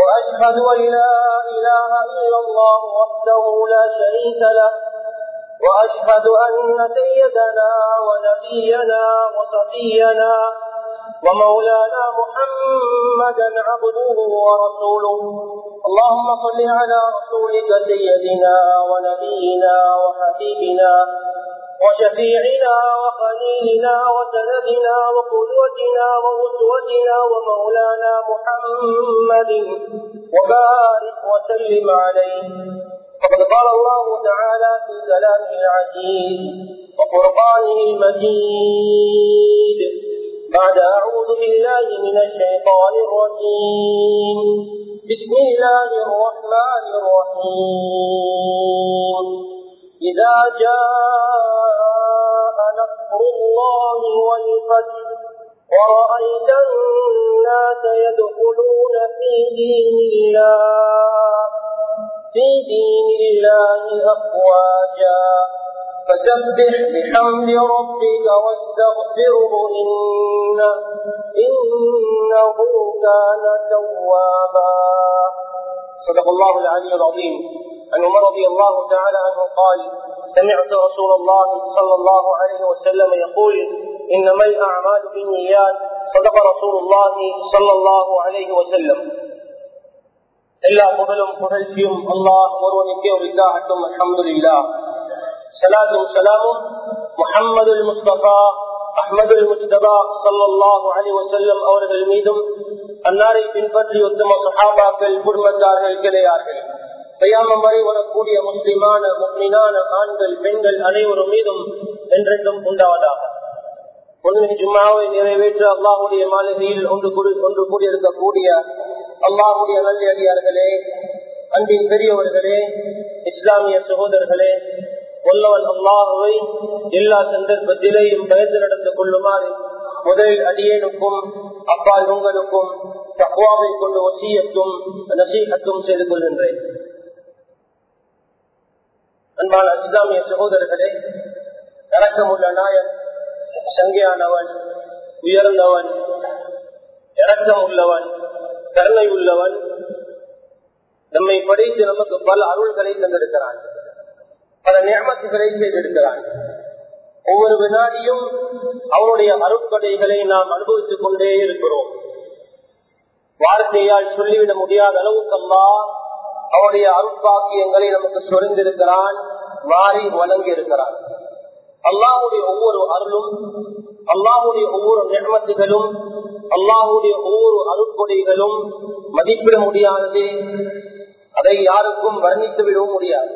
وأشهد أن لا إله إلا الله وحده لا شريك له وأشهد أن سيدنا ونبينا وصفينا ومولانا محمدا عبده ورسوله. اللهم صل على رسولك سيدنا ونبينا وحبيبنا وشفيعنا وخليلنا وسندنا وقدوتنا وأسوتنا ومولانا محمد وبارك وسلم عليه. فقد قال الله تعالى في كلامه العزيز وقرآنه المجيد بعد أعوذ بالله من الشيطان الرجيم. بسم الله الرحمن الرحيم. إذا جاء نصر الله والفتح ورأيت الناس يدخلون في دين الله في دين الله أفواجا. فسبح بحمد ربك واستغفره إنه, إنه كان توابا. صدق الله العلي العظيم. عن عمر رضي الله تعالى عنه قال سمعت رسول الله صلى الله عليه وسلم يقول إنما الأعمال بالنيات صدق رسول الله صلى الله عليه وسلم எல்லா புகழும் புகழ்ச்சியும் அல்லாஹ் ஒருவனுக்கே உரித்தாகட்டும் அஹமதுல்லா சலாத்தும் சலாமும் முஹம்மது முஸ்தபா அஹமது முஸ்தபா சல்லாஹு அலி வசல்லம் அவர்கள் மீதும் அன்னாரை பின்பற்றி உத்தம சஹாபாக்கள் குடும்பத்தார்கள் கிளையார்கள் கையாமம் வரை வரக்கூடிய முஸ்லிமான முஸ்லிமான ஆண்கள் பெண்கள் அனைவரும் மீதும் என்றென்றும் உண்டாவதாக. ஒன்றின் ஜும்மாவை நிறைவேற்ற அல்லாஹுடைய மாளிகையில் ஒன்று ஒன்று கூடியிருக்கக்கூடிய அல்லாஹுடைய நல்லடியார்களே அன்பின் பெரியவர்களே இஸ்லாமிய சகோதரர்களே வல்லவன் அல்லாஹுவை எல்லா சந்தர்ப்பத்திலேயும் பயந்து நடந்து கொள்ளுமாறு முதலில் அடியேனுக்கும் அப்பால் உங்களுக்கும் தக்குவாவை கொண்டு ஒசியத்தும் நசீகத்தும் செய்து கொள்கின்றேன். அன்பான இஸ்லாமிய சகோதரர்களே இறக்கமுள்ள நாயன் சங்கியானவன் உயர்ந்தவன் இறக்கம் உள்ளவன் கருணை உள்ளவன் நம்மை படைத்து நமக்கு பல அருள்களை தந்திருக்கிறான். பல நியமத்துகளை செய்திருக்கிறான். ஒவ்வொரு வினாடியும் அவனுடைய அருட்கொடைகளை நாம் அனுபவித்துக் கொண்டே இருக்கிறோம். வார்த்தையால் சொல்லிவிட முடியாத அளவுக்கல்லா அவருடைய அருட்பாக்கியங்களை நமக்கு சொரிந்திருக்கிறான் மாறி வழங்கி இருக்கிறான் அல்லாஹுடைய ஒவ்வொரு அருளும் அல்லாஹுடைய ஒவ்வொரு நியமத்துகளும் அல்லாஹுடைய ஒவ்வொரு அருட்கொடைகளும் மதிப்பிட முடியாதது. அதை யாருக்கும் வர்ணித்து விடவும் முடியாது.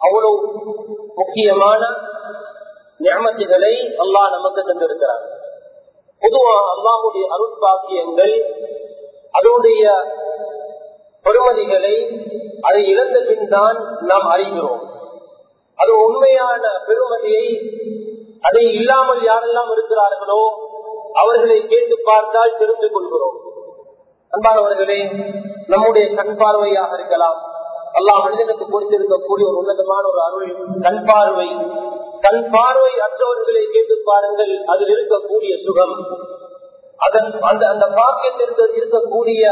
அவ்வளவு முக்கியமான நியமத்துகளை அல்லாஹ் நமக்கு தந்திருக்கிறார் பொதுவா அல்லாஹுடைய அருட்பாக்கியங்கள் அதனுடைய பெருமதிகளை அதை இழந்த பின் தான் நாம் அறிகிறோம். அது உண்மையான பெருமதியை அதை இல்லாமல் யாரெல்லாம் இருக்கிறார்களோ அவர்களை கேட்டு பார்த்தால் தெரிந்து கொள்கிறோம். அன்பானவர்களே நம்முடைய கண் பார்வையாக இருக்கலாம். எல்லா மனிதனுக்கு கொடுத்திருக்கக்கூடிய ஒரு உன்னதமான ஒரு அருள் கண் பார்வை. கண் பார்வை அற்றவர்களை கேட்டு பாருங்கள் அதில் இருக்கக்கூடிய சுகம். அதன் அந்த அந்த பாக்கியத்திற்கு இருக்கக்கூடிய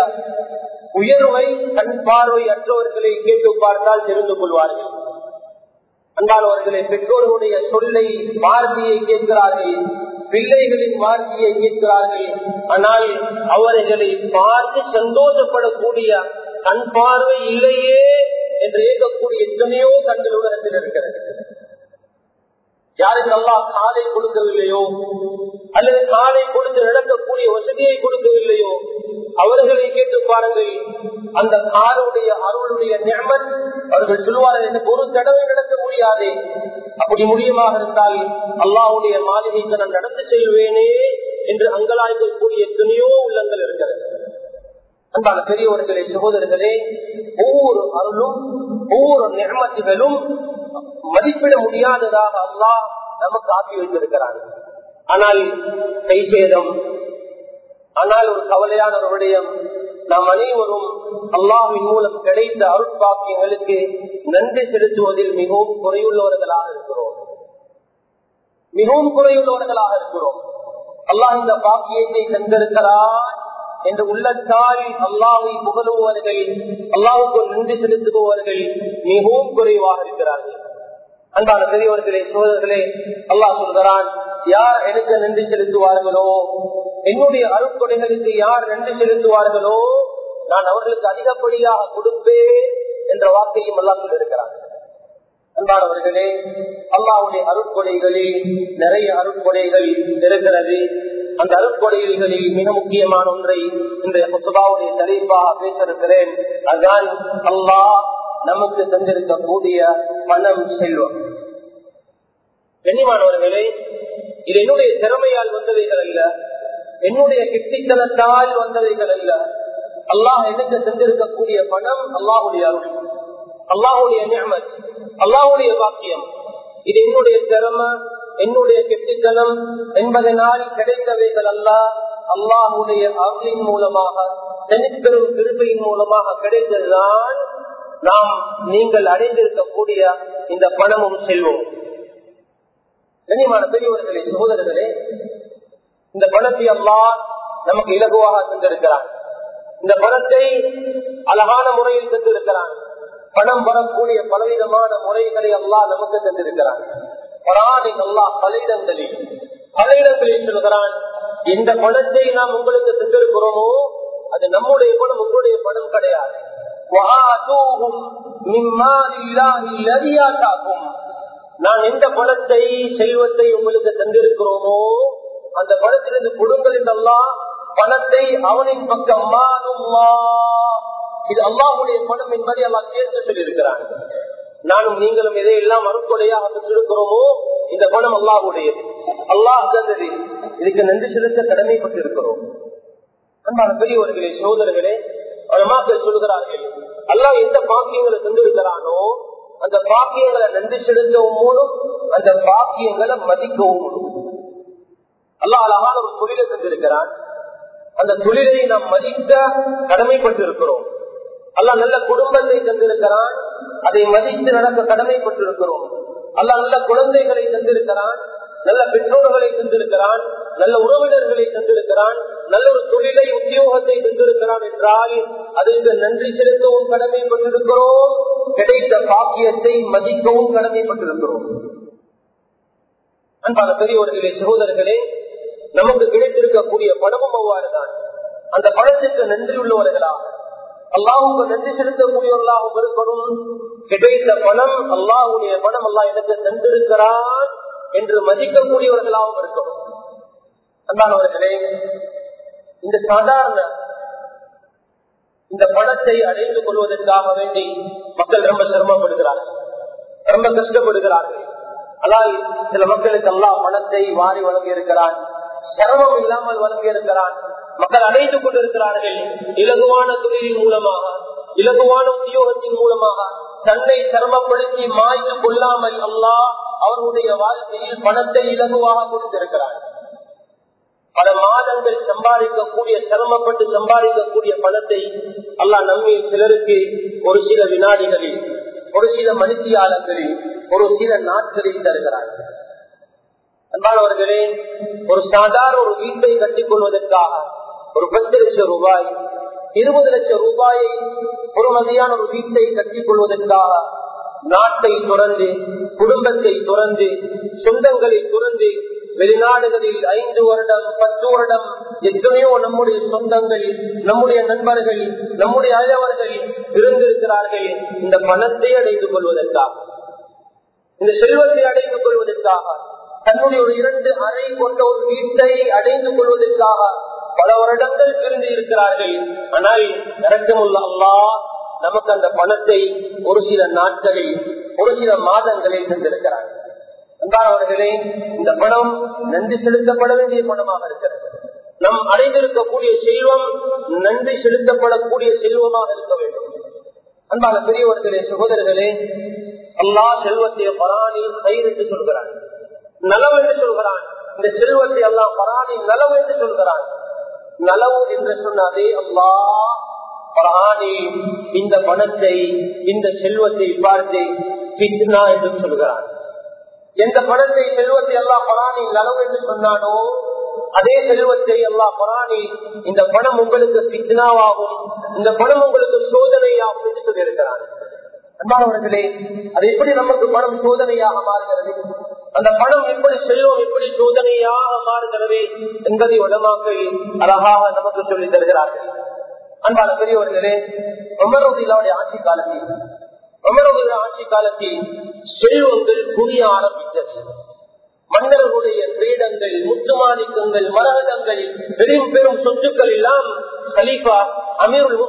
உயர்வை கண் பார்வை அற்றவர்களை கேட்டு பார்த்தால் தெரிந்து கொள்வார்கள். அன்பானவர்களே பெற்றோர்களுடைய சொல்லை வார்த்தையை கேட்கிறார்கள் பிள்ளைகளின் வார்த்தையை கேட்கிறார்கள். ஆனால் அவர்களை பார்த்து சந்தோஷப்படக்கூடிய கண் பார்வை இல்லையே என்று ஏற்கக்கூடிய எத்தனையோ கண்கள் உலகத்தில் இருக்கிறது. யாருக்கு அல்லா காலை கொடுக்கவில்லையோ அல்லது காலை கொடுத்து நடக்கக்கூடிய வசதியை கொடுக்கவில்லையோ அவர்களை கேட்டு பாருங்கள். அந்த காலுடைய அருளுடைய நியமன் அவர்கள் சொல்வார்கள் எனக்கு ஒரு தடவை நடக்க முடியாது. அப்படி முடியுமாக இருந்தால் அல்லாவுடைய மாளிகைக்கு நான் நடந்து செல்வேனே என்று அங்கலாய்க்கக்கூடிய எத்தனையோ உள்ளங்கள் இருக்கிறது அன்பான பெரியவர்களே சகோதரர்களே ஒவ்வொரு அருளும் ஒவ்வொரு நியமத்துகளும் மதிப்பிட முடியாததாக அல்லாஹ் நமக்கு ஆக்கி வைத்திருக்கிறாங்க ஆனால் கை சேதம் ஆனால் ஒரு கவலையான ஒரு விடயம் நாம் அனைவரும் அல்லாஹின் மூலம் கிடைத்த அருட்பாக்கியங்களுக்கு நன்றி செலுத்துவதில் மிகவும் குறையுள்ளவர்களாக இருக்கிறோம். மிகவும் குறையுள்ளவர்களாக இருக்கிறோம். அல்லாஹ் இந்த பாக்கியத்தை தந்திருக்கிறார் என்று உள்ளத்தால் அல்லாவை புகழுபவர்கள் அல்லாவுக்கு நன்றி செலுத்துபவர்கள் மிகவும் குறைவாக இருக்கிறார்கள். அன்பான பெரியவர்களே சோதர்களே அல்லாஹ் சொல்கிறான் யார் எனக்கு நன்றி செலுத்துவார்களோ என்னுடைய அருட்கொடைகளுக்கு யார் நன்றி செலுத்துவார்களோ நான் அவர்களுக்கு அதிகப்படியாக கொடுப்பேன் என்ற வார்த்தையும் அல்லாஹ் சொல்லியிருக்கிறார் அன்பானவர்களே அல்லாவுடைய அருட்கொடைகளில் நிறைய அருட்கொடைகள் இருக்கிறது. அந்த அருட்கொடைகளில் மிக முக்கியமான ஒன்றை இன்றைய புத்தகாவுடைய தலைப்பாக பேசிருக்கிறேன் அதுதான் அல்லாஹ் நமக்கு தந்திருக்கக்கூடிய பணம் செல்வம். கண்ணியமானவர்களே இது என்னுடைய திறமையால் வந்தவைகள் அல்ல. என்னுடைய கிட்டித்தனத்தால் வந்தவைகள் அல்ல. அல்லாஹ் எனக்கு தந்திருக்கக்கூடிய பணம் அல்லாஹுடைய அருள் அல்லாஹுடைய நியமத் அல்லாஹுடைய வாக்கியம் இது என்னுடைய திறமை என்னுடைய கெட்டித்தனம் என்பதனால் கிடைத்தவைகள் அல்ல அல்லாஹுடைய அருளின் மூலமாக தனிப்பெரும் திருப்பையின் மூலமாக கிடைத்ததுதான் நாம் நீங்கள் அடைந்திருக்கக்கூடிய இந்த பணமும் செல்வோம் கண்ணியமான பெரியவர்களே சகோதரர்களே இந்த பணத்தை அல்லா நமக்கு இலகுவாக தந்திருக்கிறான். இந்த பணத்தை அழகான முறையில் தந்திருக்கிறான். பணம் வரக்கூடிய பலவிதமான முறைகளை அல்லா நமக்கு தந்திருக்கிறான். பரானில் அல்லா பல இடங்களில் பல இடங்களில் சொல்கிறான் இந்த பணத்தை நாம் உங்களுக்கு தந்திருக்கிறோமோ? அது நம்முடைய பணம் உங்களுடைய பணம் கிடையாது. நான் எந்த பணத்தை செல்வத்தை உங்களுக்கு தந்திருக்கிறோமோ அந்த பணத்திலிருந்து கொடுங்கள் என்றெல்லாம் பணத்தை அவனின் பக்கம் இது அல்லாஹுடைய பணம் என்பதை அல்லா சேர்த்து சொல்லியிருக்கிறான். நானும் நீங்களும் எதையெல்லாம் அறுப்படையாக பெற்றிருக்கிறோமோ இந்த பணம் அல்லாஹுடையது. அல்லாஹ் தந்தது. இதுக்கு நன்றி செலுத்த கடமைப்பட்டிருக்கிறோம். அன்பான பெரியவர்களே சோதரர்களே மக்கள் சொல்கிறார்கள் அல்லாஹ் எந்த பாக்கியங்களை தந்திருக்கிறானோ அந்த பாக்கியங்களை நன்றி செலுத்தவும் மூலம் அந்த பாக்கியங்களை மதிக்கவும் மூலம் அல்லாஹ் அழகான ஒரு தொழிலை தந்திருக்கிறான். அந்த தொழிலை நாம் மதிக்க கடமைப்பட்டிருக்கிறோம். அல்லாஹ் நல்ல குடும்பத்தை தந்திருக்கிறான். அதை மதித்து நடக்க கடமைப்பட்டிருக்கிறோம். அல்ல நல்ல குழந்தைகளை தந்திருக்கிறான் நல்ல பெற்றோர்களை தந்திருக்கிறான் நல்ல உறவினர்களை தந்திருக்கிறான் நல்ல ஒரு தொழிலை உத்தியோகத்தை தந்திருக்கிறான் என்றால் அதற்கு நன்றி செலுத்தவும் கடமைப்பட்டிருக்கிறோம் கிடைத்த பாக்கியத்தை மதிக்கவும் கடமைப்பட்டிருக்கிறோம். அன்பான பெரியவர்களே சகோதரர்களே நமக்கு கிடைத்திருக்கக்கூடிய பணமும் அவ்வாறுதான். அந்த பணத்திற்கு நன்றி உள்ளவர்களாக அல்லாஹுக்கு நன்றி செலுத்தக்கூடியவர்களாகவும் பெருப்படும். கிடைத்த பணம் அல்லாஹுடைய பணம் அல்லாஹ் எனக்கு தந்திருக்கிறான் என்று மதிக்கக்கூடியவர்களாகவும் இருக்கணும் அன்பானவர்களே இந்த சாதாரண இந்த பணத்தை அடைந்து கொள்வதற்காக வேண்டி மக்கள் ரொம்ப சிரமப்படுகிறார்கள். ரொம்ப கஷ்டப்படுகிறார்கள். ஆனால் சில மக்களுக்கு எல்லாம் பணத்தை வாரி வழங்கி இருக்கிறான் சிரமம் இல்லாமல் வழங்கி இருக்கிறான் மக்கள் அடைந்து கொண்டிருக்கிறார்கள். இலகுவான தொழிலின் மூலமாக இலகுவான உத்தியோகத்தின் மூலமாக தன்னை சிரமப்படுத்தி மாய்ந்து கொள்ளாமல் அல்லாஹ் அவருடைய வாழ்க்கையில் பணத்தை இலகுவாக கொடுத்திருக்கிறார். பல மாதங்கள் சம்பாதிக்கக்கூடிய சிரமப்பட்டு சம்பாதிக்கக்கூடிய பணத்தை அல்லாஹ் நம்பி சிலருக்கு ஒரு சில வினாடிகளில் ஒரு சில மனுஷியாளர்களில் ஒரு சில நாட்களில் தருகிறார். அன்பானவர்களே ஒரு சாதாரண ஒரு வீட்டை கட்டிக் கொள்வதற்காக ஒரு பத்து லட்சம் ரூபாய் இருபது லட்சம் ரூபாயை ஒரு மதியான ஒரு வீட்டை கட்டிக் கொள்வதற்காக நாட்டை துறந்து குடும்பத்தை துறந்து சொந்தங்களை துறந்து வெளிநாடுகளில் ஐந்து வருடம் பத்து வருடம் எத்தனையோ நம்முடைய சொந்தங்களில் நம்முடைய நண்பர்களில் நம்முடைய அயலவர்கள் இருந்திருக்கிறார்கள். இந்த பணத்தை அடைந்து கொள்வதற்காக இந்த செல்வத்தை அடைந்து கொள்வதற்காக தன்னுடைய ஒரு இரண்டு அறை கொண்ட ஒரு வீட்டை அடைந்து கொள்வதற்காக பல வருடங்கள் பிரிந்து இருக்கிறார்கள். ஆனால் இறக்கமுள்ள அல்லா நமக்கு அந்த பணத்தை ஒரு சில நாட்களில் ஒரு சில மாதங்களில் தந்திருக்கிறார். அன்பானவர்களே இந்த பணம் நன்றி செலுத்தப்பட வேண்டிய பணமாக இருக்கிறது. நம் அடைந்திருக்கக்கூடிய செல்வம் நன்றி செலுத்தப்படக்கூடிய செல்வமாக இருக்க வேண்டும். அன்பான பெரியவர்களே சகோதரர்களே அல்லா செல்வத்தை பராணி கைவிட்டு என்று சொல்கிறான். நலம் என்று சொல்கிறான். இந்த செல்வத்தை அல்லா பராணி நலம் என்று சொல்கிறான். நலவு என்று சொன்னதே அல்லா பரானி இந்த பணத்தை இந்த செல்வத்தை பார்த்து பித்னா என்று சொல்கிறான். எந்த பணத்தை செல்வத்தை எல்லாம் பராணி நலவு என்று சொன்னானோ அதே செல்வத்தை எல்லாம் பராணி இந்த பணம் உங்களுக்கு பித்னாவாகும் இந்த பணம் உங்களுக்கு சோதனையாகும் என்று சொல்லியிருக்கிறான். அன்பானவர்களே அது எப்படி நமக்கு பணம் சோதனையாக மாறுகிறது? அந்த பணம் எப்படி செல்வம் எப்படி சோதனையாக மாறுகிறது என்பதை உடமாக்கள் அழகாக நமக்கு சொல்லி தருகிறார்கள். அன்பான பெரியவர்களே அமரோதிலாவுடைய ஆட்சி காலத்தில் அமரோதில ஆட்சி காலத்தில் செல்வங்கள் புரிய ஆரம்பித்தது. மன்னர்களுடைய கிரீடங்கள் முத்துமாணிக்கங்கள் மரகதங்கள் பெரும் பெரும் சொத்துக்கள் எல்லாம் கலீஃபா அமீருல்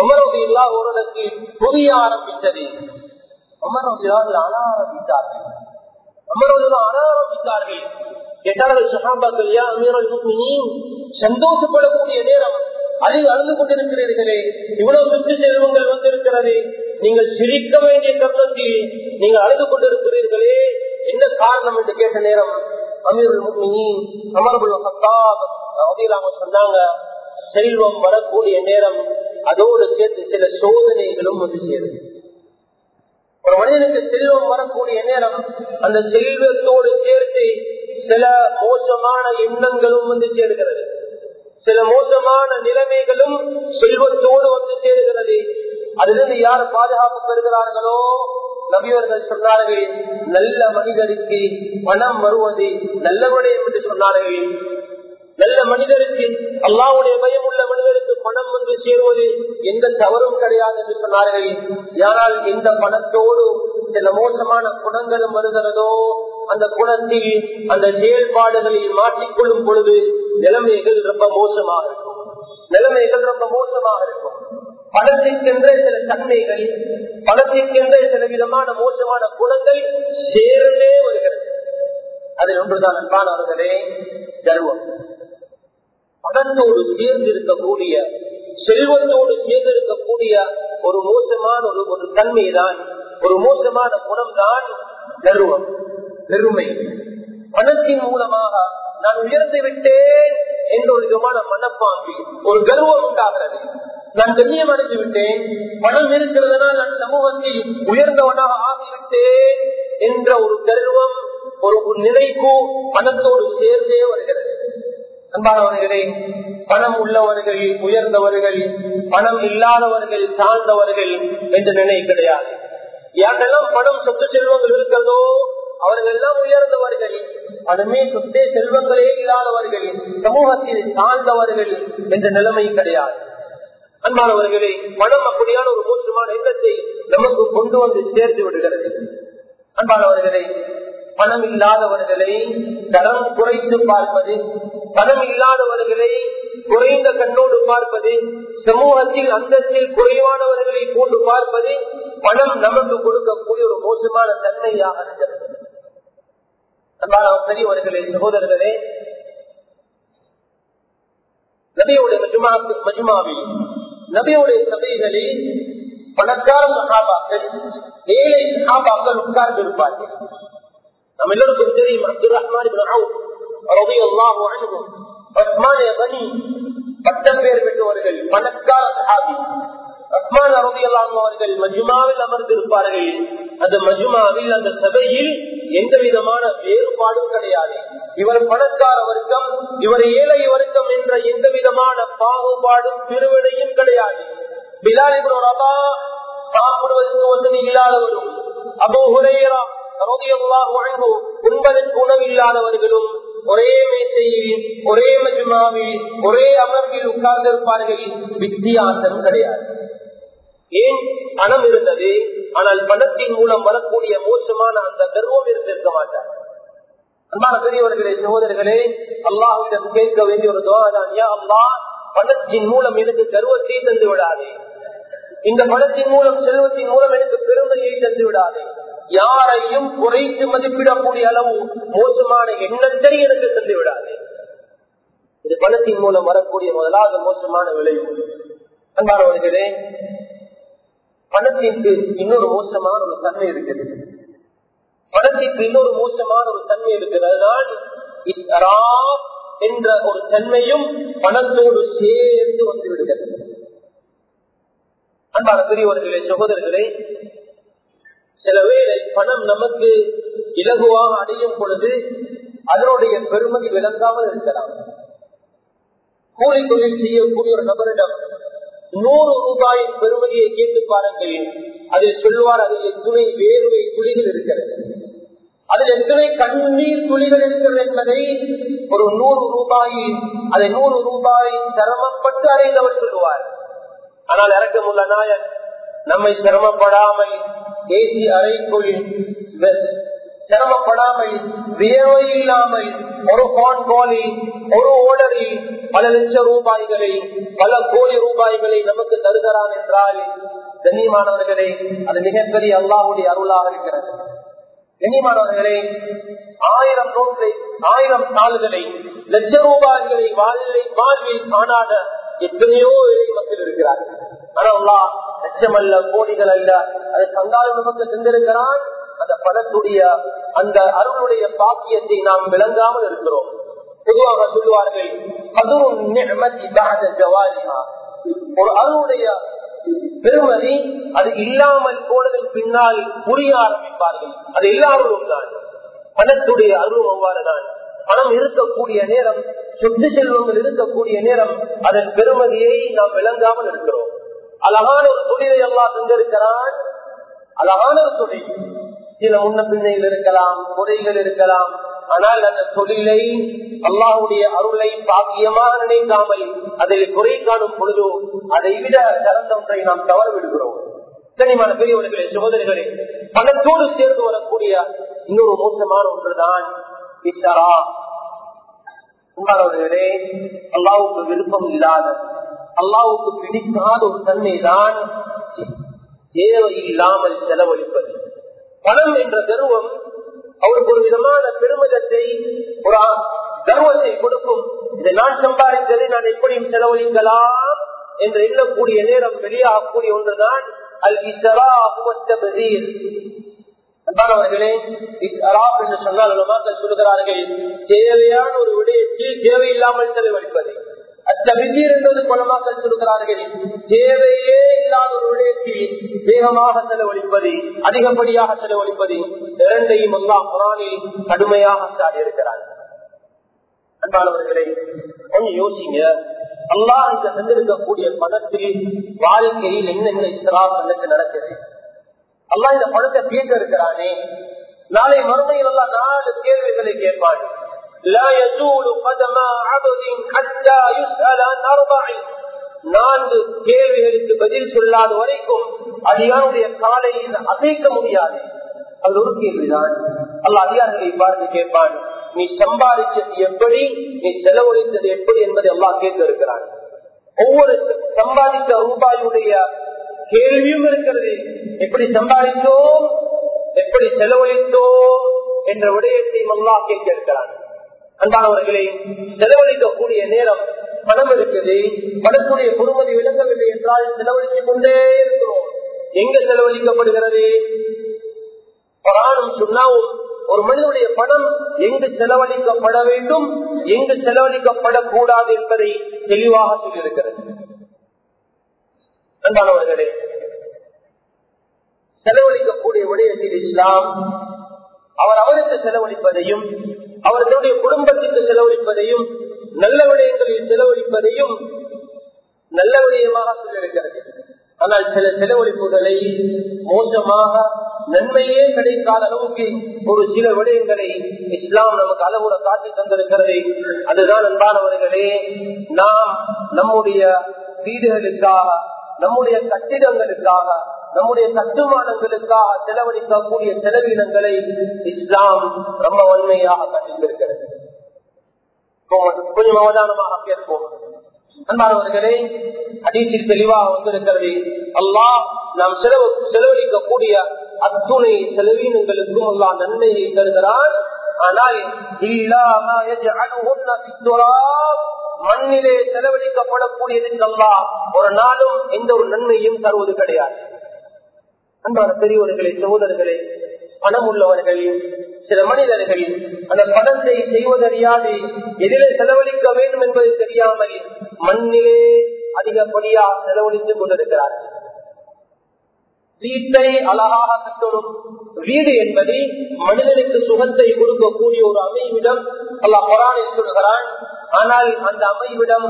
அமரோதில்லா ஓரிடத்தில் புரிய ஆரம்பித்தது. அமரோதிலாவில் அழ ஆரம்பித்தார்கள் அமரோதிலா அழ ஆரம்பித்தார்கள் கேட்டார்கள் சஹாபாக்கள் யா அமீருல் சந்தோஷப்படக்கூடிய நேரம் அதில் அழுது கொண்டிருக்கிறீர்களே. இவ்வளவு சொத்து செல்வங்கள் வந்திருக்கிறது. நீங்கள் சிரிக்க வேண்டிய தருணத்தில் நீங்கள் அழுது கொண்டிருக்கிறீர்களே. என்ன காரணம் என்று கேட்ட நேரம் அமீர் அமர்புல் ஹத்தாப் சொன்னாங்க செல்வம் வரக்கூடிய நேரம் அதோடு சேர்த்து சில சோதனைகளும் வந்து சேருது ஒரு மனிதனுக்கு செல்வம் வரக்கூடிய நேரம் அந்த செல்வத்தோடு சேர்த்து சில மோசமான எண்ணங்களும் வந்து சேருகிறது. சில மோசமான நிலைமைகளும் செல்வத்தோடு வந்து சேருகிறது. அதிலிருந்து யார் பாதுகாப்பு பெறுகிறார்களோ? நபியவர்கள் சொன்னார்கள் நல்ல மனிதருக்கு மனம் வருவது நல்லவனே என்று சொன்னார்கள். நல்ல மனிதருக்கு அல்லாவுடைய பயம் உள்ள மனிதருக்கு பணம் வந்து சேருவது எந்த தவறும் கிடையாது என்று சொன்னார்கள். யாரால் எந்த பணத்தோடு சில மோசமான குணங்களும் வருகிறதோ அந்த குணத்தில் அந்த செயல்பாடுகளில் மாற்றிக்கொள்ளும் பொழுது நிலைமைகள் ரொம்ப மோசமாக இருக்கும். நிலைமைகள் ரொம்ப மோசமாக இருக்கும். பணத்திற்கென்ற சில தன்மைகள் பணத்திற்கென்ற சில விதமான மோசமான குணங்கள் சேர்ந்தே வருகிறது. அதில் ஒன்றுதான் அன்பானவர்களே கர்வம் பணத்தோடு சேர்ந்து இருக்கக்கூடிய செல்வத்தோடு சேர்ந்து இருக்கக்கூடிய ஒரு மோசமான ஒரு ஒரு தன்மை தான் ஒரு மோசமான குணம் தான் கர்வம் பெருமை. பணத்தின் மூலமாக நான் உயர்ந்து விட்டேன் என்ற ஒரு விதமான மனப்பாம்பி ஒரு கர்வம் உண்டாகிறது. நான் கண்ணியம் அடைந்து விட்டேன் பணம் இருக்கிறதுனால் நான் சமூகத்தில் உயர்ந்தவனாக ஆகிவிட்டேன் என்ற ஒரு கர்வம் ஒரு நிலைக்கு பணத்தோடு சேர்ந்தே வருகிறது. அன்பானவர்களே பணம் உள்ளவர்கள் உயர்ந்தவர்கள் பணம் இல்லாதவர்கள் தாழ்ந்தவர்கள் என்ற நினை கிடையாது. யாரெல்லாம் பணம் சொத்து செல்வங்கள் இருக்கிறதோ அவர்கள் எல்லாம் உயர்ந்தவர்கள். பணமே சொத்தே செல்வங்களே இல்லாதவர்கள் சமூகத்தில் தாழ்ந்தவர்கள் என்ற நிலைமை கிடையாது. அன்பானவர்களே பணம் அப்படியான ஒரு மோசமான எண்ணத்தை நமக்கு கொண்டு வந்து சேர்த்து விடுகிறது. அன்பானவர்களே பணம் இல்லாதவர்களை தரம் குறைத்து பார்ப்பது பணம் இல்லாதவர்களை குறைந்த கண்ணோடு பார்ப்பது சமூகத்தில் அந்தஸ்தில் குறைவானவர்களை கொண்டு பார்ப்பது பணம் நமக்கு கொடுக்கக்கூடிய ஒரு மோசமான தன்மையாக இருக்கிறது. பெரியவர்களே சகோதரர்களே நபியுடைய மஜுமாவில் நபியுடைய சபைகளில் பணக்கார சகாபாக்கள் ஏழை சகாபாக்கள் உட்கார்ந்து இருப்பார்கள் நம்ம எல்லோருக்கும் தெரியும் அப்துல் ரஹ்மான் பட்டம் பேர் பெற்றவர்கள் பணக்கார சகாபி ரஹ்மான் அவர்கள் மஜுமாவில் அமர்ந்திருப்பார்கள். அந்த மஜுமாவில் அந்த சபையில் எந்த விதமான வேறுபாடும் கிடையாது. இவர் பணக்கார வர்க்கம் இவர் ஏழை வர்க்கம் என்ற எந்த விதமான பாகுபாடும் திருவிடையும் கிடையாது. பிலாலிபுரம் ரபா சாப்பிடுவதற்கு வசதி இல்லாதவரும் அபோ ஹுரேரா உண்பதற்கு உணவு இல்லாதவர்களும் ஒரே மேசையில் ஒரே மஜுமாவில் ஒரே அமர்வில் உட்கார்ந்திருப்பார்கள். வித்தியாசம் கிடையாது. ஏன்? பணம் இருந்தது. ஆனால் பணத்தின் மூலம் வரக்கூடிய மோசமான அந்த கர்வம் இருந்திருக்க மாட்டார். அன்பான பெரியவர்களே சகோதரர்களே அல்லாஹிடம் கேட்க வேண்டிய ஒரு துவாதான் யா அல்லா பணத்தின் மூலம் எனக்கு கர்வத்தை தந்து விடாதே இந்த பணத்தின் மூலம் செல்வத்தின் மூலம் எனக்கு பெருமையை தந்து விடாதே யாரையும் குறைத்து மதிப்பிடக்கூடிய அளவு மோசமான எண்ணத்தை எனக்கு தந்து விடாது. இது பணத்தின் மூலம் வரக்கூடிய முதலாவது மோசமான விளைவு. அன்பானவர்களே பணத்திற்கு இன்னொரு மோசமான ஒரு தன்மை இருக்குது பணத்திற்கு இன்னொரு மோசமான ஒரு தன்மை இருக்கிறது. அதுதான் என்ற ஒரு தன்மையும் பணத்தோடு சேர்ந்து வந்து விடுகிறது அன்பான பெரியவர்களே சகோதரர்களே சில வேலை பணம் நமக்கு இலகுவாக அடையும் பொழுது அதனுடைய பெருமதி விளங்காமல் இருக்கலாம். கூலி தொழில் செய்யக்கூடிய ஒரு நபரிடம் நூறு ரூபாயின் பெருமதியை கேட்டு பாருங்கள். அதில் சொல்லுவார் அதில் எத்துணை வேறுவை துளிகள் இருக்கிறது. அதில் எத்தனை கண்ணீர் துளிகள் இருக்கிறது என்பதை ஒரு நூறு ரூபாயில் அதை நூறு ரூபாய் சிரமப்பட்டு அறிந்தவர் சொல்லுவார். ஆனால் இறக்கமுள்ள நாயன் நம்மை சிரமப்படாமல் ஏசி அறைக்குள் சிரமப்படாமல் வியர்வை இல்லாமல் ஒரு போன் காலில் ஒரு ஓடரில் பல லட்சம் ரூபாய்களை பல கோடி ரூபாய்களை நமக்கு தருகிறான் என்றால் கண்ணியமானவர்களே அது மிகப்பெரிய அல்லாஹுடைய அருளாக இருக்கிறது. கண்ணியமானவர்களே ஆயிரம் நோட்டை ஆயிரம் தாள்களை லட்ச ரூபாய்களை வாழ்வில் வாழ்வில் காணாத எத்தனையோ ஏழை மக்கள் இருக்கிறார்கள். ஆனா லட்சம் அல்ல கோடிகள் அல்ல. அது தந்தாலும் நமக்கு சென்றிருக்கிறான் அந்த பணத்துடைய அந்த அருளுடைய பாக்கியத்தை நாம் விளங்காமல் இருக்கிறோம். பொதுவாக சொல்லுவார்கள் ஒரு அருளுடைய பெருமதி அது இல்லாமல் போனதன் பின்னால் புரிய ஆரம்பிப்பார்கள். அது எல்லாரும் தான் பணத்துடைய அருள் அவ்வாறுதான். பணம் இருக்கக்கூடிய நேரம் சொத்து செல்வங்கள் இருக்கக்கூடிய நேரம் அதன் பெருமதியை நாம் விளங்காமல் இருக்கிறோம். அழகான ஒரு தொழிலை எல்லாம் தந்திருக்கிறான். அழகான ஒரு தொழில். சில முன்ன பின்னைகள் இருக்கலாம் முறைகள் இருக்கலாம். ஆனால் அந்த தொழிலை அல்லாவுடைய அருளை பாக்கியமாக நினைக்காமல் அதை குறை காணும் பொழுதோ அதை விட சிறந்த ஒன்றை நாம் தவறு விடுகிறோம். கனிமான பெரியவர்களே சகோதரிகளே பணத்தோடு சேர்ந்து வரக்கூடிய இன்னொரு மோசமான ஒன்றுதான் இஷரா அல்லாவுக்கு விருப்பம் இல்லாத அல்லாவுக்கு பிடிக்காத ஒரு தன்மை தான் தேவை இல்லாமல் செலவழிப்பது. பணம் என்ற கர்வம் அவருக்கு ஒரு விதமான பெருமிதத்தை ஒரு கர்வத்தை கொடுக்கும். இதை நான் சம்பாதித்ததை நான் எப்படியும் செலவழிக்கலாம் என்று எண்ணக்கூடிய நேரம் வெளியாகக்கூடிய ஒன்றுதான் அல் இசரா அன்பானவர்களே இஸ்ராப் என்று சொன்னால் உலமாக்கள் சொல்லுகிறார்கள் தேவையான ஒரு விடயத்தில் தேவையில்லாமல் செலவழிப்பது. அத்தவிதீர் என்பது குலமாக்கள் சொல்லுகிறார்கள் தேவையே இல்லாத ஒரு விடயத்தில் வேகமாக செலவழிப்பது அதிகப்படியாக செலவழிப்பது இரண்டையும் எல்லாம் குரானில் கடுமையாக சாடியிருக்கிறார் அன்பானவர்களே கொஞ்சம் யோசிங்க. அல்லாஹ் இந்த தந்திருக்கக்கூடிய பணத்தில் வாழ்க்கையில் என்னென்ன இஸ்ராப் எனக்கு நடக்குது? அல்லா இந்த பணத்தை கேட்க இருக்கிறானே நாளை மறுமையில் எல்லாம் நாலு கேள்விகளை கேட்பான். நான்கு கேள்விகளுக்கு பதில் சொல்லாத வரைக்கும் அதிகாருடைய காலை அசைக்க முடியாது. அது ஒரு கேள்விதான் அல்ல அதிகாரிகளை பார்த்து கேட்பான். நீ சம்பாதிச்சது எப்படி? நீ செலவழித்தது எப்படி என்பதை எல்லாம் கேட்க இருக்கிறான் ஒவ்வொரு சம்பாதித்த ரூபாயுடைய கேள்வியும் இருக்கிறது. எப்படி சம்பாதித்தோம் எப்படி செலவழித்தோம் என்ற விடயத்தை அல்லா கேட்க இருக்கிறான் செலவழிக்கக்கூடிய நேரம் பணம் இருக்குது பணக்கூடிய பொறுமதி விளங்கவில்லை என்றால் செலவழித்துக் கொண்டே இருக்கிறோம். எங்க செலவழிக்கப்படுகிறது? பராணம் சொன்னாவும் ஒரு மனிதனுடைய பணம் எங்கு செலவழிக்கப்பட வேண்டும் எங்கு செலவழிக்கப்படக்கூடாது என்பதை தெளிவாக சொல்லியிருக்கிறது. அன்பானவர்களே செலவழிக்கக்கூடிய விடயத்தில் இஸ்லாம் அவர் அவருக்கு செலவழிப்பதையும் அவர் தன்னுடைய குடும்பத்திற்கு செலவழிப்பதையும் நல்ல விடயங்களில் செலவழிப்பதையும் நல்ல விடயமாக சொல்லியிருக்கிறது ஆனால் சில செலவழிப்புகளை மோசமாக நன்மையே கிடைக்காத அளவுக்கு ஒரு சில விடயங்களை இஸ்லாம் நமக்கு அளவுற காட்டி தந்திருக்கிறது. அதுதான் அன்பானவர்களே நாம் நம்முடைய வீடுகளுக்காக நம்முடைய கட்டிடங்களுக்காக நம்முடைய கட்டுமானங்களுக்காக செலவழிக்கக்கூடிய செலவினங்களை இஸ்லாம் ரொம்ப வன்மையாக கண்டித்திருக்கிறது. கொஞ்சம் அவதானமாக கேட்போம். அன்பானவர்களே அதீசில் தெளிவாக வந்திருக்கிறது. அல்லாஹ் நாம் செலவு செலவழிக்கக்கூடிய அத்துணை செலவீனங்களுக்கும் அல்லா நன்மையை தருகிறான். ஆனால் மண்ணிலே செலவழிக்கப்படக்கூடியதுக்கல்லா ஒரு நாளும் எந்த ஒரு நன்மையும் தருவது கிடையாது. அன்பான பெரியவர்களே சகோதரர்களே பணம் உள்ளவர்கள் சில மனிதர்கள் அந்த பணத்தை செய்வதறியாது எதிலே செலவழிக்க வேண்டும் என்பது தெரியாமல் மண்ணிலே அதிகப்படியா செலவழித்துக் கொண்டிருக்கிறார்கள். வீட்டை அழகாக கட்டணும். வீடு என்பது மனிதனுக்கு சுகத்தை கொடுக்கக்கூடிய ஒரு அமைவிடம் அல்ல பொறானை சொல்கிறான் ஆனால் அந்த அமைவிடம்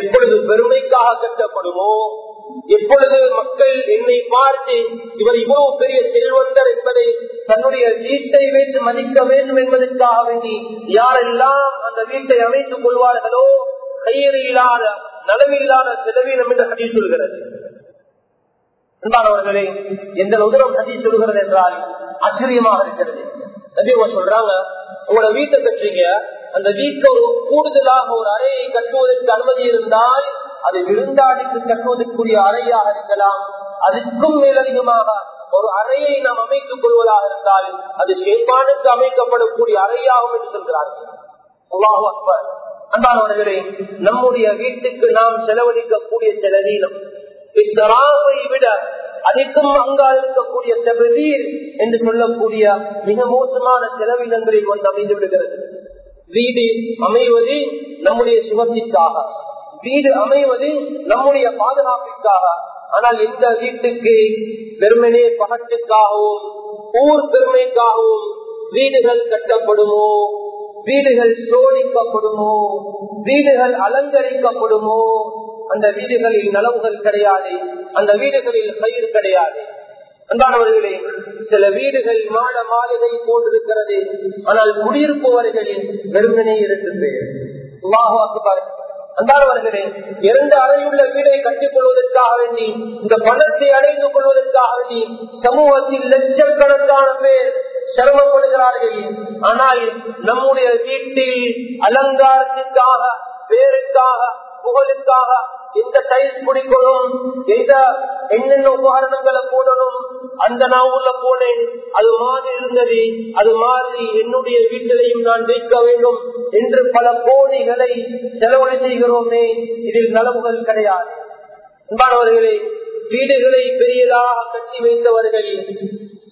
எப்பொழுது பெருமைக்காக கட்டப்படுமோ எப்பொழுது மக்கள் என்னை பார்த்து இவர் இவ்வளவு பெரிய செல்வந்தர் என்பதை தன்னுடைய வீட்டை வைத்து மதிக்க வேண்டும் என்பதற்காக வேண்டி யாரெல்லாம் அந்த வீட்டை அமைத்துக் கொள்வார்களோ கையறு இல்லாத நலவில்லாத செலவீனம் என்று ஹதீஸ் சொல்கிறது. அன்பானவர்களே எந்த உதரம் ஹதீஸ் சொல்கிறது என்றால் ஆச்சரியமாக இருக்கிறது. நபியவ சொல்றாங்க உங்களோட வீட்டை கட்டுறீங்க அந்த வீட்டை ஒரு கூடுதலாக ஒரு அறையை கட்டுவதற்கு அனுமதி இருந்தால் அது விருந்தாளிக்கு கட்டுவதற்குரிய அறையாக இருக்கலாம். அதுக்கும் மேலதிகமாக ஒரு அறையை நாம் அமைத்துக் கொள்வதாக இருந்தால் அது சேப்பானுக்கு அமைக்கப்படக்கூடிய அறையாகும் என்று சொல்கிறார்கள். அக்பர். அன்பானவர்களே நம்முடைய வீட்டுக்கு நாம் செலவழிக்கக்கூடிய செலவீனம் இஸ்லாமை விட அதிகம் அங்கா இருக்கக்கூடிய தகுதீர் என்று சொல்லக்கூடிய மிக மோசமான செலவினங்களை கொண்டு அமைந்து விடுகிறது. வீடு அமைவது நம்முடைய சுகத்திற்காக. வீடு அமைவது நம்முடைய பாதுகாப்பிற்காக. ஆனால் இந்த வீட்டுக்கு பெருமனே பகட்டுக்காகவும் ஊர் பெருமைக்காகவும் வீடுகள் கட்டப்படுமோ? வீடுகள் சோழிக்கப்படுமோ வீடுகள் அலங்கரிக்கப்படுமோ? அந்த வீடுகளில் நலவுகள் கிடையாது. அந்த வீடுகளில் கயிறு கிடையாது. அன்பானவர்களே சில வீடுகள் மாட மாளிகை போன்றிருக்கிறது ஆனால் குடியிருப்பவர்கள் வெறுமனே இரண்டு பேர் அன்பானவர்களே இரண்டு அறையுள்ள வீடை கட்டிக் கொள்வதற்காக வேண்டி இந்த பணத்தை அடைந்து கொள்வதற்காக வேண்டி சமூகத்தில் லட்சக்கணக்கான பேர் சிரமப்படுகிறார்கள் ஆனால் நம்முடைய வீட்டில் அலங்காரத்திற்காக பேருக்காக புகழுக்காக எந்த டைல்ஸ் குடிக்கணும் எந்த என்னென்ன உபகரணங்களை போடணும். அந்த நான் உள்ள போனேன். அது மாறி இருந்தது. அது மாறி என்னுடைய வீட்டிலையும் நான் வைக்க வேண்டும் என்று பல கோடிகளை செலவழி செய்கிறோமே. இதில் நலவுகள் கிடையாது. அன்பானவர்களே வீடுகளை பெரியதாக கட்டி வைத்தவர்கள்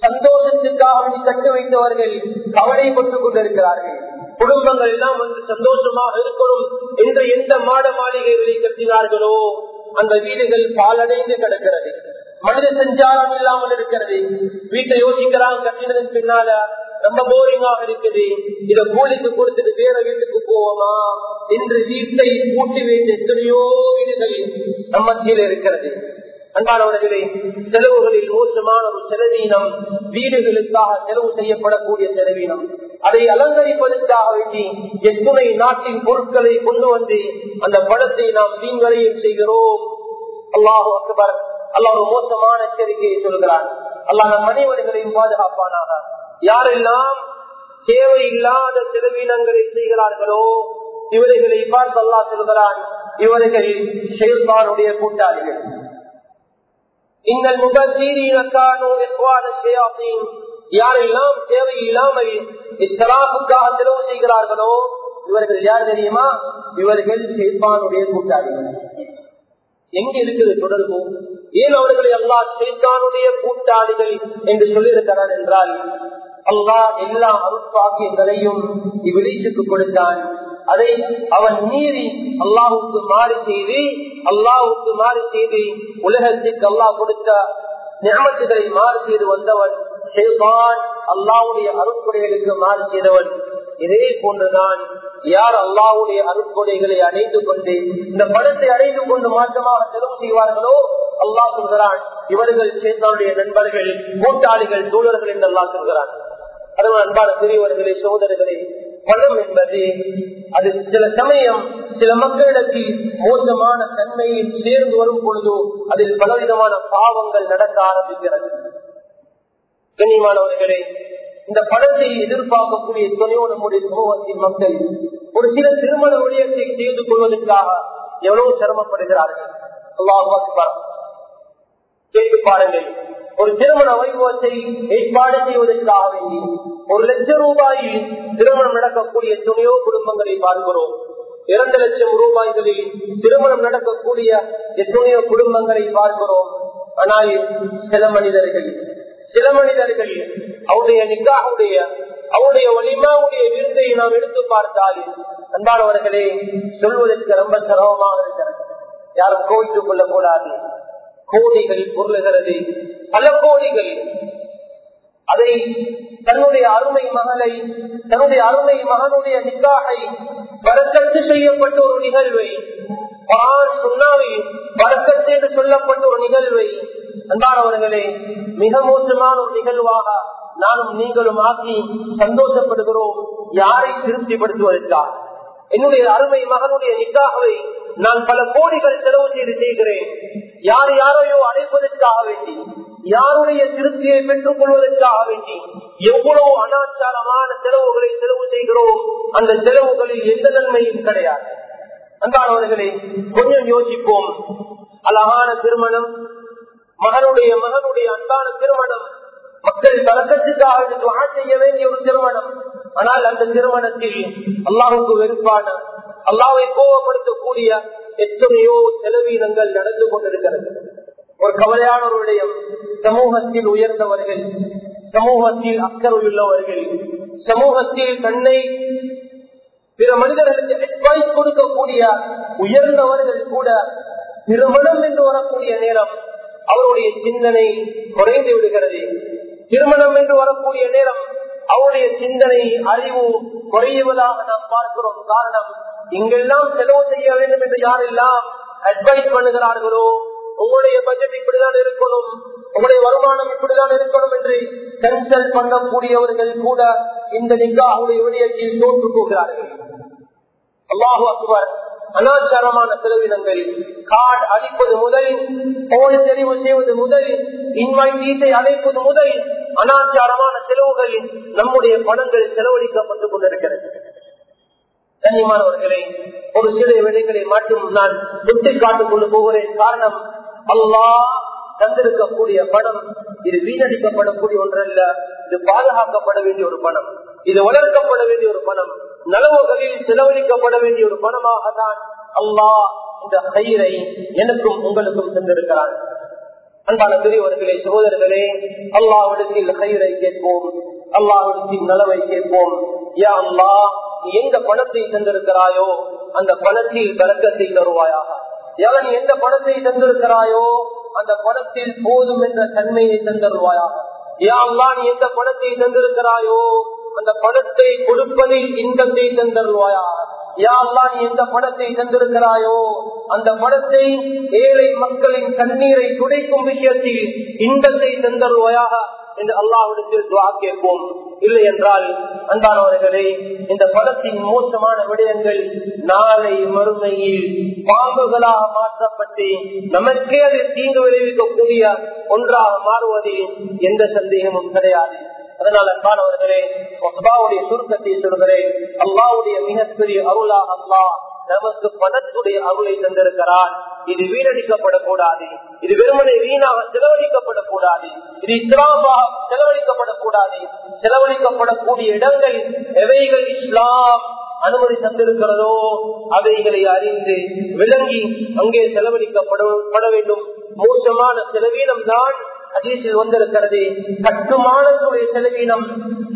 சந்தோஷத்துக்காக கட்டி வைத்தவர்கள் கவலைப்பட்டுக் கொண்டிருக்கிறார்கள். குடும்பங்கள் எல்லாம் வந்து சந்தோஷமாக இருக்கணும் என்று எந்த மாட மாளிகைகளை கட்டினார்களோ அந்த வீடுகள் பாலடைந்து கிடக்கிறது. மனித சஞ்சாரம் இல்லாமல் இருக்கிறது. வீட்டை யோசிக்கிறான் கட்டினதன் பின்னால ரொம்ப போரிங்காக இருக்குது. இத கூலிக்கு கொடுத்துட்டு வேற வீட்டுக்கு போவோமா என்று வீட்டை பூட்டி வைத்து எத்தனையோ வீடுகள் நம்ம கீழே இருக்கிறது அன்பானவர்களே செலவுகளில் மோசமான ஒரு செலவீனம் வீடுகளுக்காக செலவு செய்யப்படக்கூடிய செலவீனம். அதை அலங்கரிப்பதற்காக வேண்டி எத்துணை நாட்டின் பொருட்களை கொண்டு வந்து அந்த படத்தை நாம் தீங்களையும் செய்கிறோம். அல்லாஹு அக்பர். அல்லாஹ் ஒரு மோசமான எச்சரிக்கையை சொல்கிறார். அல்லாஹ் நம் அனைவர்களையும் பாதுகாப்பானாக. யாரெல்லாம் தேவையில்லாத செலவினங்களை செய்கிறார்களோ இவர்களை பார்த்து அல்லா சொல்கிறான் இவர்கள் செயல்பாடுடைய கூட்டாளிகள். யாரெல்லாம் தேவையில்லாமல் இஸ்லாமுக்காக செலவு செய்கிறார்களோ இவர்கள் யார் தெரியுமா? இவர்கள் ஷெய்பானுடைய கூட்டாளிகள். எங்க இருக்குது தொடர்பு? ஏன் அவர்களை அல்லா ஷெய்தானுடைய கூட்டாளிகள் என்று சொல்லியிருக்கிறார் என்றால் அல்லாஹ் எல்லா அருட்பாக்கியங்களையும் இவ்விழிச்சுக்கு கொடுத்தான். அதை அவன் மீறி அல்லாஹுக்கு மாறி செய்து அல்லாஹுக்கு மாறி செய்து உலகத்திற்கு அல்லாஹ் கொடுத்த நியமத்துகளை மாறு செய்து வந்தவன் செய்வான் அல்லாவுடைய அருட்கொடைகளுக்கு மாறு செய்தவன். இதே போன்றுதான் யார் அல்லாவுடைய அருட்கொடைகளை அடைந்து கொண்டு இந்த பணத்தை அடைந்து கொண்டு மாற்றமாக செலவு செய்வார்களோ? அல்லாஹ் சொல்கிறான் இவர்கள் சேர்ந்தவருடைய நண்பர்கள் கூட்டாளிகள் தோழர்கள் என்று அல்லாஹ் சொல்கிறான். அதனால் அன்பான பெரியவர்களே சோதரர்களே பணம் என்பது அது சில சமயம் சில மக்களிடத்தில் மோசமான தன்மையில் சேர்ந்து வரும் பொழுதோ அதில் பலவிதமான பாவங்கள் நடக்க ஆரம்பிக்கிறது. கண்ணியமானவர்களே இந்த படத்தை எதிர்பார்க்கக்கூடிய துணையோ நம்முடைய சமூகத்தின் மக்கள் ஒரு சில திருமண விடயத்தை செய்து கொள்வதற்காக எவ்வளவு சிரமப்படுகிறார்கள். கேட்டு பாருங்கள். ஒரு திருமண வைபவத்தை ஏற்பாடு செய்வதற்காக வேண்டி ஒரு லட்சம் ரூபாயில் திருமணம் நடக்கக்கூடிய துணையோ குடும்பங்களை பார்க்கிறோம். இரண்டு லட்சம் ரூபாய்களில் திருமணம் நடக்கக்கூடிய எத்தனையோ குடும்பங்களை பார்க்கிறோம். ஆனால் சில மனிதர்கள் சில மனிதர்கள் அவருடைய நிக்காவுடைய அவருடைய வலிமாவுடைய விருந்தை நாம் எடுத்து பார்த்தால் அன்பானவர்களே சொல்வதற்கு ரொம்ப சிரமமாக இருக்கிறது. யாரும் கோவித்துக் கொள்ளக் கூடாது கோடிகள் பொருளுகிறது. பல கோடிகள். அதை தன்னுடைய அருமை மகளை தன்னுடைய அருமை மகனுடைய நிக்காகை வரக்கத்து செய்யப்பட்ட ஒரு நிகழ்வை சொன்னாவை வரக்கத்து என்று சொல்லப்பட்ட ஒரு நிகழ்வை அன்பானவர்களே மிக மோசமான ஒரு நிகழ்வாக நானும் நீங்களும் ஆக்கி சந்தோஷப்படுகிறோம் யாரை திருப்திப்படுத்துவதற்காக. என்னுடைய அருமை மகனுடைய நிக்காகவே நான் பல கோடிகள் செலவு செய்து செய்கிறேன். யார் யாரையோ அடைப்பதற்காக வேண்டி யாருடைய திருப்தியை பெற்றுக் கொள்வதற்காக வேண்டி எவ்வளவு அனாச்சாரமான செலவுகளை செலவு செய்கிறோம் அந்த செலவுகளில் எந்த நன்மையும் கிடையாது. அன்பானவர்களே கொஞ்சம் யோசிப்போம். அழகான திருமணம் மகனுடைய மகனுடைய அன்பான திருமணம். மக்கள் பழக்கத்துக்காக செய்ய வேண்டிய ஒரு திருமணம். ஆனால் அந்த திருமணத்தில் அல்லாவுக்கு வெறுப்பான அல்லாவை கோபப்படுத்தக்கூடிய எத்தனையோ செலவீனங்கள் நடந்து கொண்டிருக்கிறது. ஒரு கவலையான ஒரு விடயம் சமூகத்தில் உயர்ந்தவர்கள் சமூகத்தில் அக்கறையுள்ளவர்கள் சமூகத்தில் தன்னை பிற மனிதர்களுக்கு அட்வைஸ் கொடுக்கக்கூடிய உயர்ந்தவர்கள் கூட திருமணம் என்று வரக்கூடிய நேரம் அவருடைய சிந்தனை குறைந்து விடுகிறது. திருமணம் என்று வரக்கூடிய நேரம் அவருடைய சிந்தனை அறிவு குறையுவதாக நாம் பார்க்கிறோம். காரணம் இங்கெல்லாம் செலவு செய்ய வேண்டும் என்று யாரெல்லாம் அட்வைஸ் பண்ணுகிறார்களோ உங்களுடைய பட்ஜெட் இப்படிதான் இருக்கணும் உங்களுடைய வருமானம் இப்படிதான் இருக்கணும் என்று கன்சல்ட் பண்ணக்கூடியவர்கள் கூட இந்த நிக்காவுடைய விடயத்தில் தோற்று போகிறார்கள். அல்லாஹு அக்பர் அனாச்சாரமான செலவினங்கள். கார்டு அடிப்பது முதல் போன் தெரிவு செய்வது முதல் இன்வைட்டீஸை அழைப்பது முதல் அனாச்சாரமான செலவுகளில் நம்முடைய பணங்கள் செலவழிக்கப்பட்டுக் கொண்டிருக்கிறது. கண்ணியமானவர்களே ஒரு சில விடைகளை மட்டும் நான் சுட்டி காட்டுக் கொண்டு போகிறேன். காரணம் அல்லாஹ் தந்திருக்கக்கூடிய பணம் இது வீணடிக்கப்படக்கூடிய ஒன்றல்ல. இது பாதுகாக்கப்பட வேண்டிய ஒரு பணம். இது வளர்க்கப்பட வேண்டிய ஒரு பணம். நலவுகளில் செலவழிக்கப்பட வேண்டிய ஒரு பணமாக தான் அல்லாஹ் இந்த கயிறை எனக்கும் உங்களுக்கும் தந்திருக்கிறான். அன்பான பெரியவர்களே சகோதரர்களே அல்லாவிடத்தில் கயிறை கேட்போம். அல்லாவிடத்தில் நலவை கேட்போம். யா அல்லா நீ எந்த பணத்தை தந்திருக்கிறாயோ அந்த பணத்தில் கலக்கத்தை தருவாயாக. யார் நீ எந்த பணத்தை தந்திருக்கிறாயோ அந்த பணத்தில் போதும் என்ற தன்மையை தந்தருவாயாக. யா அல்லா நீ எந்த பணத்தை தந்திருக்கிறாயோ அந்த பணத்தை கொடுப்பதில் இன்பத்தை தந்தருவாயா யா எந்த படத்தை தந்திருக்கிறாயோ? அந்த படத்தை ஏழை மக்களின் தண்ணீரை துடைக்கும் விஷயத்தில் இன்பத்தை தந்தருவாயாக என்று அல்லாவிடத்தில் துவா கேட்போம். இல்லை என்றால் அன்பானவர்களே இந்த படத்தின் மோசமான விடயங்கள் நாளை மறுமையில் பாம்புகளாக மாற்றப்பட்டு நமக்கே அது தீங்கு விளைவிக்கக்கூடிய ஒன்றாக மாறுவதில் எந்த சந்தேகமும் கிடையாது. அதனால காணவர்களே அல்லாவுடைய சுருக்கத்தை சொல்கிறேன் அல்லாவுடைய மிகப்பெரிய அருளா அல்லா நமக்கு பணத்துடைய அருளை தந்திருக்கிறார் இது வீணடிக்கப்படக்கூடாது. இது வெறுமனை வீணாக செலவழிக்கப்படக்கூடாது. இது இஸ்லாமாக செலவழிக்கப்படக்கூடாது. செலவழிக்கப்படக்கூடிய இடங்கள் எவைகள் இஸ்லாம் அனுமதி தந்திருக்கிறதோ அவைகளை அறிந்து விளங்கி அங்கே செலவழிக்கப்பட வேண்டும். மோசமான செலவீனம் தான் அதிசயில் வந்திருக்கிறது. கட்டுமானத்துடைய செலவீனம்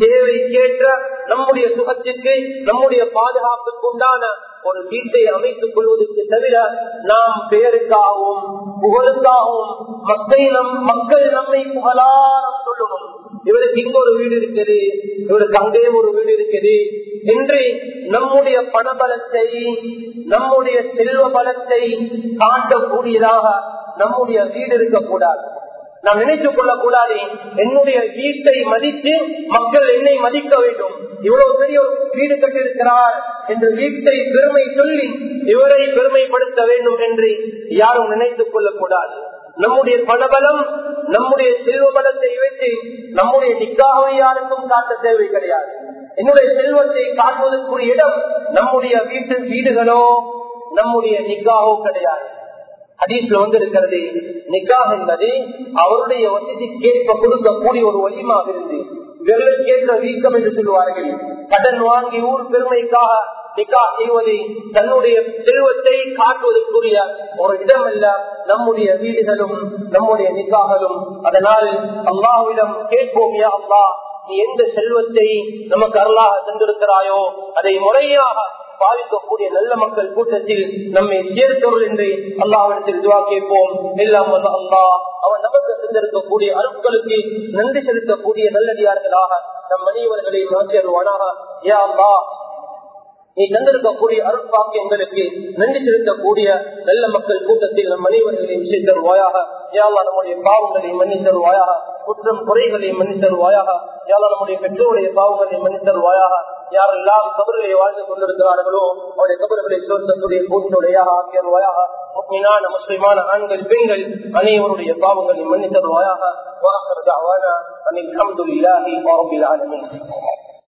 தேவைக்கேற்ற நம்முடைய சுகத்திற்கு நம்முடைய பாதுகாப்புக்கு உண்டான ஒரு வீட்டை அமைத்துக் கொள்வதற்கு தவிர நாம் பெயருக்காகவும் புகழுக்காகவும் மக்கள் நம் மக்கள் நம்மை புகழாரம் சொல்லணும் இவருக்கு இங்க ஒரு வீடு இருக்குது. இவருக்கு அங்கே ஒரு வீடு இருக்குது. என்று நம்முடைய பணபலத்தை நம்முடைய செல்வ பலத்தை காட்டக்கூடியதாக நம்முடைய வீடு இருக்கக்கூடாது. நாம் நினைத்துக் கொள்ளக்கூடாது. என்னுடைய வீட்டை மதித்து மக்கள் என்னை மதிக்க வேண்டும். இவ்வளவு பெரிய வீடு கட்டிருக்கிறார் என்று வீட்டை பெருமை சொல்லி இவரை பெருமைப்படுத்த வேண்டும் என்று யாரும் நினைத்துக் கொள்ளக்கூடாது. நம்முடைய பணபலம் நம்முடைய செல்வ பலத்தை வைத்து நம்முடைய நிக்காவை யாருக்கும் காட்ட தேவை கிடையாது. என்னுடைய செல்வத்தை காட்டுவதற்குரிய இடம் நம்முடைய வீட்டு வீடுகளோ நம்முடைய நிக்காவோ கிடையாது. ஹதீஸ்ல வந்து இருக்கிறது நிக்காக என்பது அவருடைய வசதிக்கேற்ப கொடுக்கக்கூடிய ஒரு வலிமாக இருந்து வெள்ளக்கேற்ற வீக்கம் என்று சொல்லுவார்கள். கடன் வாங்கி ஊர் பெருமைக்காக நிக்கா செய்வதை தன்னுடைய செல்வத்தை காட்டுவதற்குரிய ஒரு இடம் அல்ல நம்முடைய வீடுகளும் நம்முடைய நிக்காகளும் அதனால் அல்லாவிடம் கேட்போம் யா அல்லா நீ எந்த செல்வத்தை நமக்கு அருளாக தந்திருக்கிறாயோ அதை முறையாக பாதிக்கக்கூடிய நல்ல மக்கள் கூட்டத்தில் நம்மை சேர்த்தவர்கள் என்று அல்லாவிடத்தில் துவா கேட்போம். எல்லாம் வல்ல அவன் நமக்கு தந்திருக்கக்கூடிய அருட்களுக்கு நன்றி செலுத்தக்கூடிய நல்லடியார்களாக நம் அனைவர்களை மாற்றியருவானாக யா அல்லா நீ தந்திருக்கக்கூடிய அருட்பாக்கு எங்களுக்கு நன்றி செலுத்தக்கூடிய நல்ல மக்கள் கூட்டத்தில் நம் அனைவர்களையும் சேர்த்தருவாயாக யாவா நம்முடைய பாவங்களை மன்னித்தருவாயாக குற்றம் குறைகளை மன்னித்தருவாயாக யாவா நம்முடைய பெற்றோருடைய பாவங்களை மன்னித்தருவாயாக யாரெல்லாம் கபர்களை வாழ்ந்து கொண்டிருக்கிறார்களோ அவருடைய கபர்களை சோர்த்தத்துடைய கூட்டுடையாக ஆக்கியருவாயாக முக்மினான முஸ்லிமான ஆண்கள் பெண்கள் அனைவருடைய பாவங்களை மன்னித்தருவாயாக வாசர் தாவானா அன்னைக்கு அஹமதுல்லாஹி ரபில் ஆலமீன்.